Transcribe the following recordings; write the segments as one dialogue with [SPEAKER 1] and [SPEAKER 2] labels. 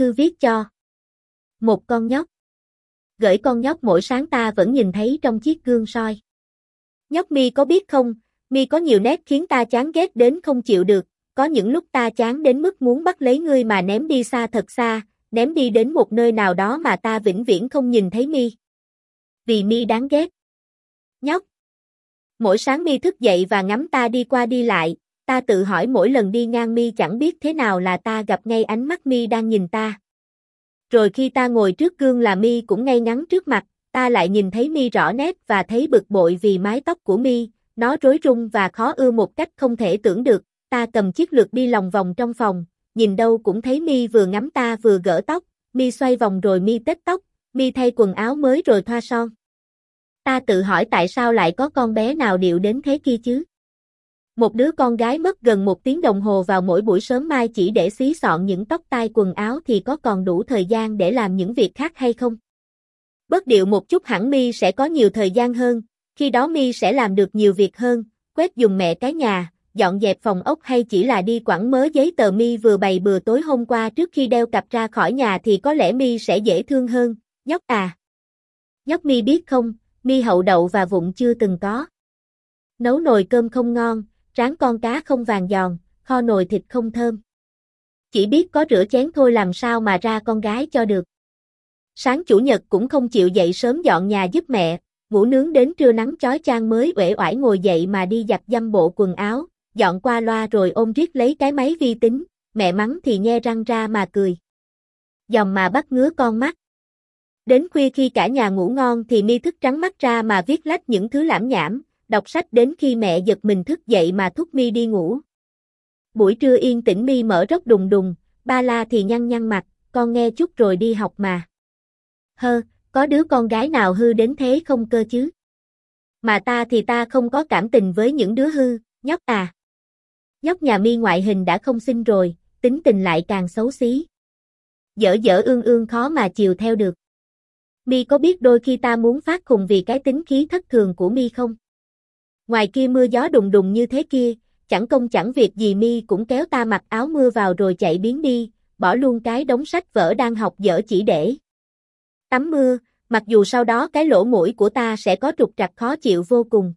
[SPEAKER 1] thư viết cho một con nhóc. Gửi con nhóc mỗi sáng ta vẫn nhìn thấy trong chiếc gương soi. Nhóc mi có biết không, mi có nhiều nét khiến ta chán ghét đến không chịu được, có những lúc ta chán đến mức muốn bắt lấy ngươi mà ném đi xa thật xa, ném đi đến một nơi nào đó mà ta vĩnh viễn không nhìn thấy mi. Vì mi đáng ghét. Nhóc. Mỗi sáng mi thức dậy và ngắm ta đi qua đi lại, ta tự hỏi mỗi lần đi ngang mi chẳng biết thế nào là ta gặp ngay ánh mắt mi đang nhìn ta. Rồi khi ta ngồi trước gương là mi cũng ngay ngắn trước mặt, ta lại nhìn thấy mi rõ nét và thấy bực bội vì mái tóc của mi, nó rối rung và khó ưa một cách không thể tưởng được, ta cầm chiếc lược đi lòng vòng trong phòng, nhìn đâu cũng thấy mi vừa ngắm ta vừa gỡ tóc, mi xoay vòng rồi mi tết tóc, mi thay quần áo mới rồi thoa son. Ta tự hỏi tại sao lại có con bé nào điệu đến thế kia chứ? Một đứa con gái mất gần một tiếng đồng hồ vào mỗi buổi sớm mai chỉ để xí soạn những tóc tai quần áo thì có còn đủ thời gian để làm những việc khác hay không? bất điệu một chút hẳn mi sẽ có nhiều thời gian hơn, khi đó mi sẽ làm được nhiều việc hơn, quét dùng mẹ cái nhà, dọn dẹp phòng ốc hay chỉ là đi quẳng mớ giấy tờ mi vừa bày bừa tối hôm qua trước khi đeo cặp ra khỏi nhà thì có lẽ mi sẽ dễ thương hơn, nhóc à. Nhóc mi biết không, mi hậu đậu và vụng chưa từng có. Nấu nồi cơm không ngon, rán con cá không vàng giòn, kho nồi thịt không thơm. Chỉ biết có rửa chén thôi làm sao mà ra con gái cho được. Sáng chủ nhật cũng không chịu dậy sớm dọn nhà giúp mẹ, ngủ nướng đến trưa nắng chói chang mới uể oải ngồi dậy mà đi giặt dăm bộ quần áo, dọn qua loa rồi ôm riết lấy cái máy vi tính, mẹ mắng thì nhe răng ra mà cười. Dòng mà bắt ngứa con mắt. Đến khuya khi cả nhà ngủ ngon thì mi thức trắng mắt ra mà viết lách những thứ lãm nhảm, đọc sách đến khi mẹ giật mình thức dậy mà thúc mi đi ngủ. Buổi trưa yên tĩnh mi mở rất đùng đùng, ba la thì nhăn nhăn mặt, con nghe chút rồi đi học mà. Hơ, có đứa con gái nào hư đến thế không cơ chứ? Mà ta thì ta không có cảm tình với những đứa hư, nhóc à. Nhóc nhà mi ngoại hình đã không xinh rồi, tính tình lại càng xấu xí. Dở dở ương ương khó mà chiều theo được. Mi có biết đôi khi ta muốn phát khùng vì cái tính khí thất thường của Mi không? Ngoài kia mưa gió đùng đùng như thế kia, chẳng công chẳng việc gì Mi cũng kéo ta mặc áo mưa vào rồi chạy biến đi, bỏ luôn cái đống sách vở đang học dở chỉ để. Tắm mưa, mặc dù sau đó cái lỗ mũi của ta sẽ có trục trặc khó chịu vô cùng.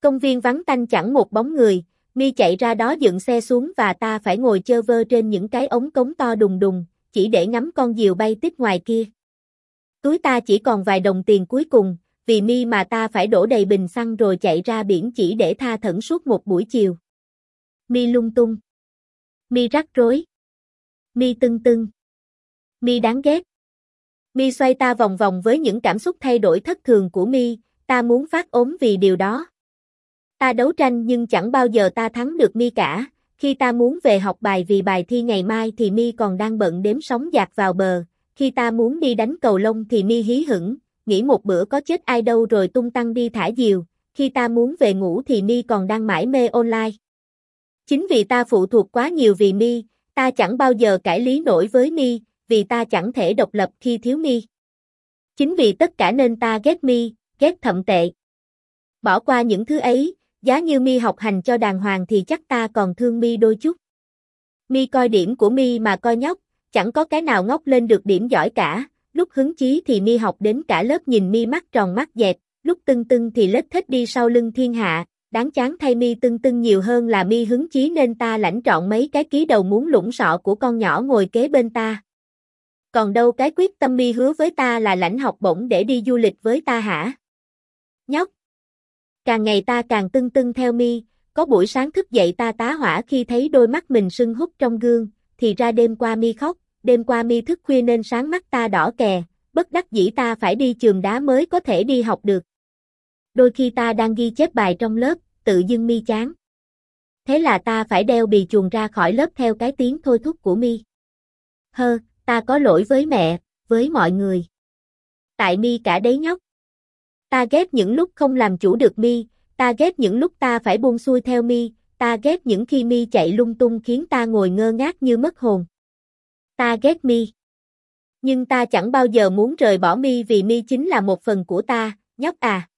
[SPEAKER 1] Công viên vắng tanh chẳng một bóng người, Mi chạy ra đó dựng xe xuống và ta phải ngồi chơ vơ trên những cái ống cống to đùng đùng, chỉ để ngắm con diều bay tít ngoài kia. Túi ta chỉ còn vài đồng tiền cuối cùng, vì Mi mà ta phải đổ đầy bình xăng rồi chạy ra biển chỉ để tha thẩn suốt một buổi chiều. Mi lung tung. Mi rắc rối. Mi tưng tưng. Mi đáng ghét. Mi xoay ta vòng vòng với những cảm xúc thay đổi thất thường của Mi, ta muốn phát ốm vì điều đó. Ta đấu tranh nhưng chẳng bao giờ ta thắng được Mi cả, khi ta muốn về học bài vì bài thi ngày mai thì Mi còn đang bận đếm sóng dạt vào bờ, khi ta muốn đi đánh cầu lông thì Mi hí hửng, nghĩ một bữa có chết ai đâu rồi tung tăng đi thả diều, khi ta muốn về ngủ thì Mi còn đang mãi mê online. Chính vì ta phụ thuộc quá nhiều vì Mi, ta chẳng bao giờ cãi lý nổi với Mi, vì ta chẳng thể độc lập khi thiếu Mi. Chính vì tất cả nên ta ghét Mi, ghét thậm tệ. Bỏ qua những thứ ấy, giá như Mi học hành cho đàng hoàng thì chắc ta còn thương Mi đôi chút. Mi coi điểm của Mi mà coi nhóc, chẳng có cái nào ngóc lên được điểm giỏi cả, lúc hứng chí thì Mi học đến cả lớp nhìn Mi mắt tròn mắt dẹt, lúc tưng tưng thì lết thích đi sau lưng thiên hạ, đáng chán thay Mi tưng tưng nhiều hơn là Mi hứng chí nên ta lãnh trọn mấy cái ký đầu muốn lũng sọ của con nhỏ ngồi kế bên ta. Còn đâu cái quyết tâm Mi hứa với ta là lãnh học bổng để đi du lịch với ta hả? Nhóc! Càng ngày ta càng tưng tưng theo Mi, có buổi sáng thức dậy ta tá hỏa khi thấy đôi mắt mình sưng hút trong gương, thì ra đêm qua Mi khóc, đêm qua mi thức khuya nên sáng mắt ta đỏ kè, bất đắc dĩ ta phải đi trường đá mới có thể đi học được. Đôi khi ta đang ghi chép bài trong lớp, tự dưng mi chán. Thế là ta phải đeo bì chuồng ra khỏi lớp theo cái tiếng thôi thúc của mi. Hơ, ta có lỗi với mẹ, với mọi người. Tại mi cả đấy nhóc. Ta ghét những lúc không làm chủ được mi, ta ghét những lúc ta phải buông xuôi theo mi, ta ghét những khi mi chạy lung tung khiến ta ngồi ngơ ngác như mất hồn. Ta ghét mi. Nhưng ta chẳng bao giờ muốn rời bỏ mi vì mi chính là một phần của ta, nhóc à.